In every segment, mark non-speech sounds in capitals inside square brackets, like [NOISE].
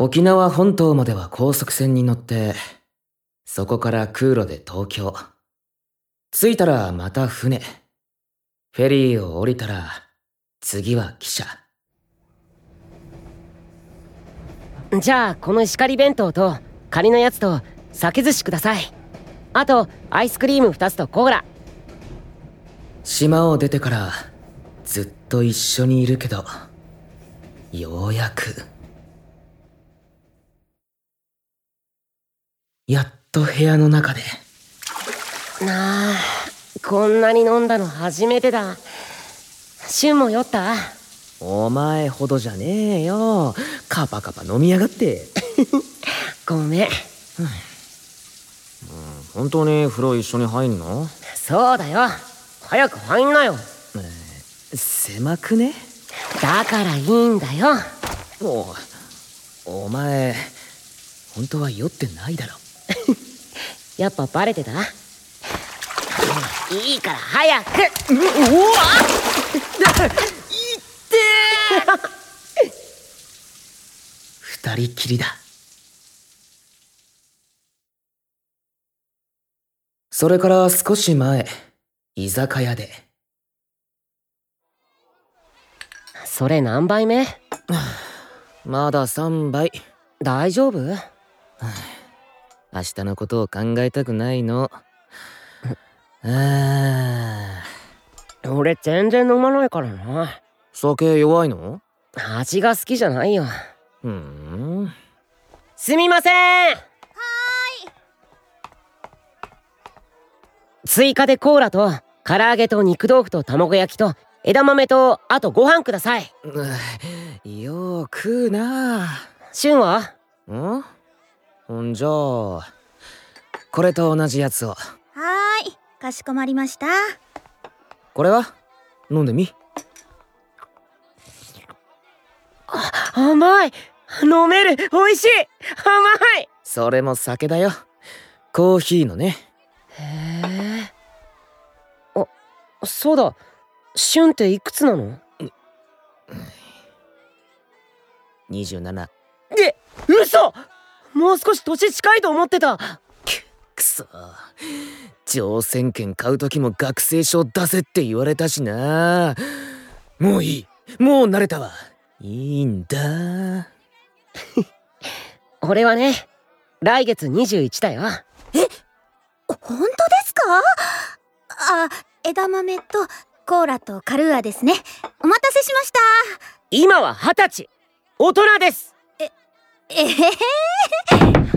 沖縄本島までは高速船に乗って、そこから空路で東京。着いたらまた船。フェリーを降りたら、次は汽車。じゃあこの石狩弁当と仮のやつと酒寿司くださいあとアイスクリーム2つとコーラ島を出てから、ずっと一緒にいるけど、ようやく。やっと部屋の中で。なあこんなに飲んだの初めてだ。シュンも酔った？お前ほどじゃねえよ。カパカパ飲みやがって。[LAUGHS] ごめん。本当に風呂一緒に入んの？そうだよ。早く入んなよ。狭くね？だからいいんだよ。おお前本当は酔ってないだろ [LAUGHS] やっぱバレてた？いいから早く！[LAUGHS] 二人きりだ。それから少し前居酒屋で。それ何杯目？[SIGHS] まだ3杯。大丈夫？[SIGHS] 明日のことを考えたくないの。あー。俺全然飲まないからな。酒弱いの？味が好きじゃないよ。ふん。すみません。はーい追加でコーラと唐揚げと肉豆腐と卵焼きと枝豆とあとご飯ください。うん。よう食うなシュンは？んほん？じゃあこれと同じやつを。はーいかしこまりました。これは？飲んでみ。甘い。飲める。美味しい。甘い。それも酒だよ。コーヒーのね。へえあそうだ。シュンっていくつなの？27え嘘もう少し年近いと思ってた。くそ。乗船券買う時も学生証出せって言われたしな。もういい。もう慣れたわ。いいんだ。[LAUGHS] 俺はね来月21だよ。本当ですか？あ枝豆とコーラとカルーアですね。お待たせしました。今は二十歳。大人ですえへへ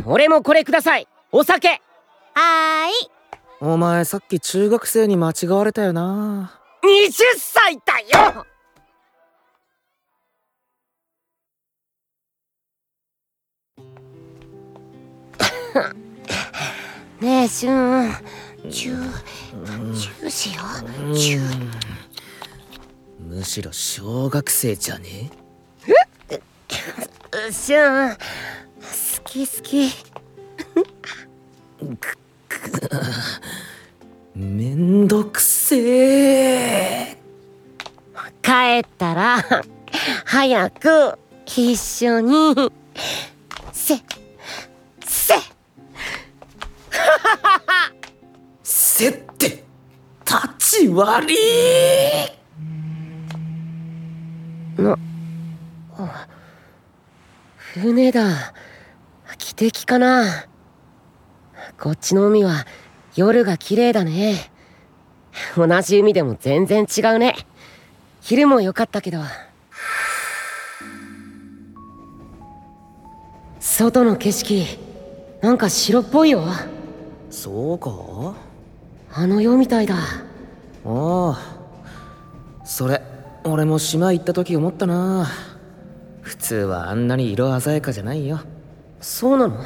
俺もこれください。お酒。はーい。お前さっき中学生に間違われたよな。20歳だよ。ねえシュンチューチューしよ。うチューむしろ小学生じゃね？シュン好き好き。めんどくせえ。帰ったら早く一緒に。せせ。[LAUGHS] せって立ち悪いなあ船だ。汽笛かな。こっちの海は夜が綺麗だね。同じ海でも全然違うね。昼も良かったけど。外の景色なんか白っぽいよ。そうか？あの世みたいだ。ああ。それ俺も島行った時思ったな普通はあんなに色鮮やかじゃないよ。そうなの？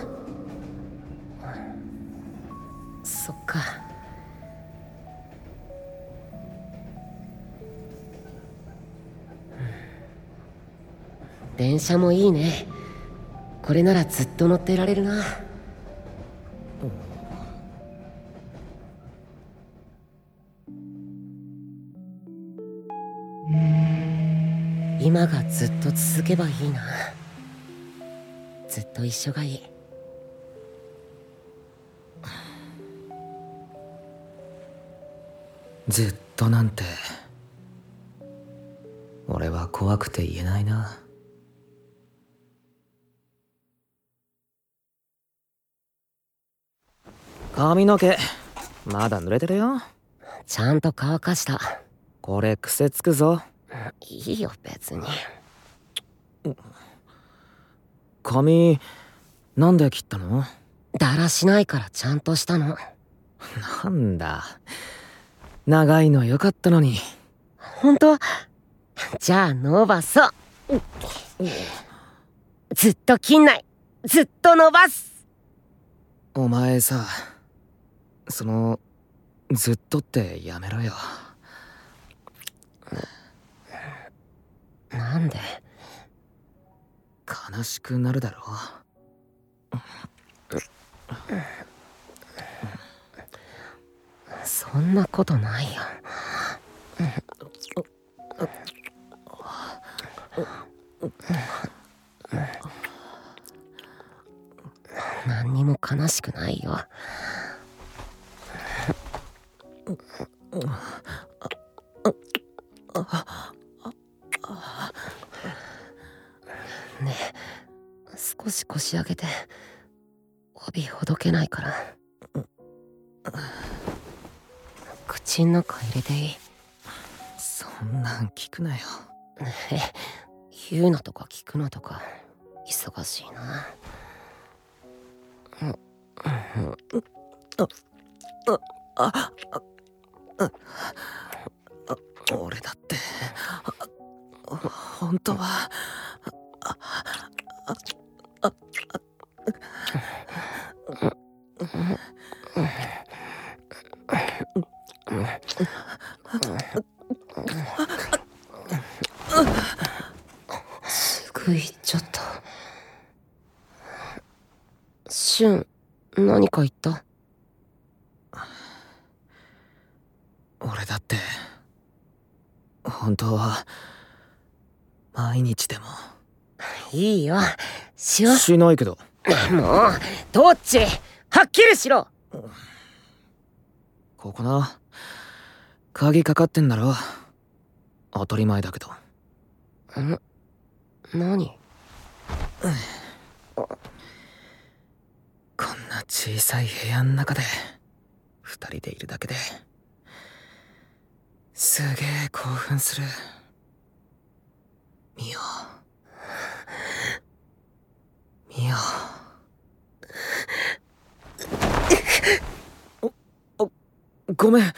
そっか。電車もいいね。これならずっと乗ってられるな今がずっと続けばいいな。ずっと一緒がいい。ずっとなんて俺は怖くて言えないな。髪の毛まだ濡れてるよ。ちゃんと乾かした。これ癖つくぞいいよ別に。髪なんで切ったの？だらしないからちゃんとしたの。なんだ。長いのよかったのに。本当？じゃあ伸ばそう。ずっと切んない。ずっと伸ばす。お前さそのずっとってやめろよなんで？悲しくなるだろそんなことないよ。何にも悲しくないよ上げて帯ほどけないから。口ん中入れていい？そんなん聞くなよ。え言うのとか聞くのとか忙しいな。あ俺だってあ本当はシュン何か言った？俺だって本当は毎日でも。いいよ。しよしないけど。もうどっち？はっきりしろ。ここな。鍵かかってんだろ。当たり前だけど。ん何？こんな小さい部屋の中で二人でいるだけですげえ興奮する。ミオ。ミオ。おおごめん。違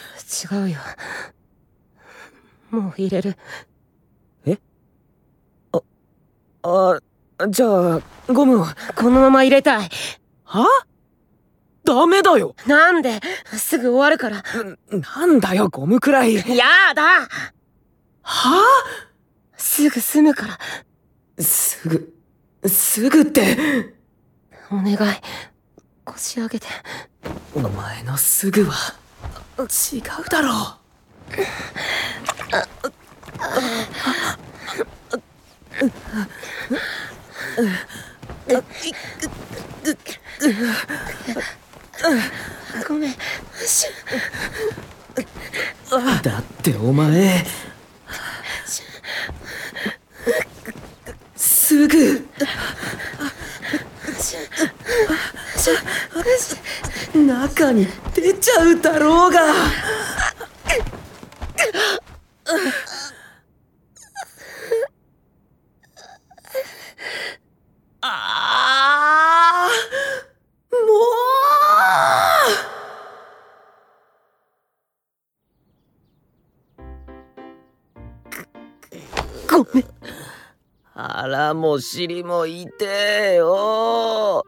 うよ。もう入れる。あじゃあゴムを。このまま入れたい。は？ダメだよ。なんで？すぐ終わるから。なんだよゴムくらい。やだ。はすぐ済むから。すぐすぐって。お願い。腰上げて。お前のすぐは違うだろご [LAUGHS] めんシュだってお前すぐ。中に出ちゃうだろうが。ごめん。腹も尻も痛えよ。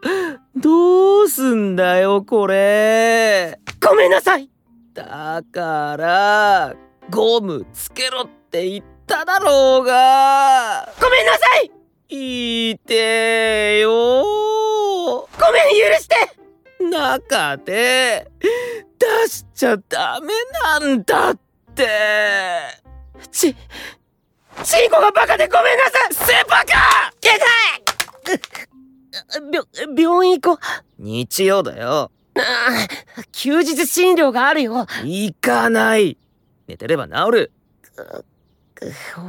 どうすんだよこれ。ごめんなさい。だからゴムつけろって言っただろうが。ごめんなさい。いてえよ。ごめん許して。中で出しちゃダメなんだって。ちチンコがバカでごめんなさい。セパか痛いび病院行こう日曜だよ。ああ休日診療があるよ。行かない。寝てれば治る。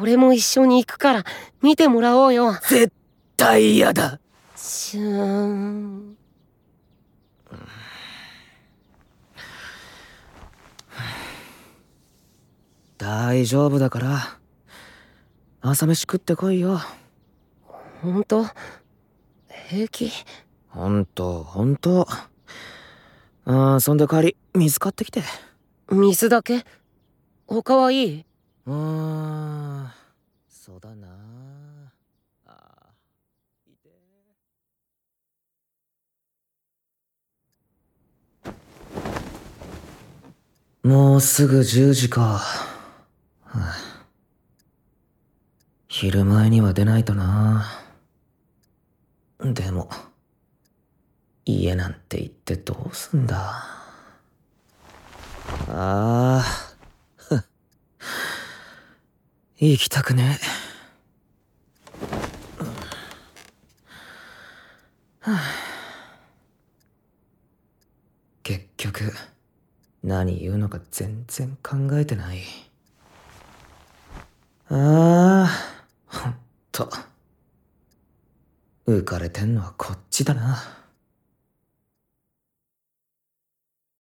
俺も一緒に行くから見てもらおうよ。絶対嫌だ。しゅーん [SIGHS] 大丈夫だから朝飯食ってこいよ。ほんと平気？ほんとほんとああそんで帰り水買ってきて。水だけ？他はいい？うーんそうだな。あーいてもうすぐ10時か、はあ昼前には出ないとなでも家なんて行ってどうすんだああ [LAUGHS] 行きたくねえ。は [SIGHS] あ結局、何言うのか全然考えてない。ああ、浮かれてんのはこっちだな。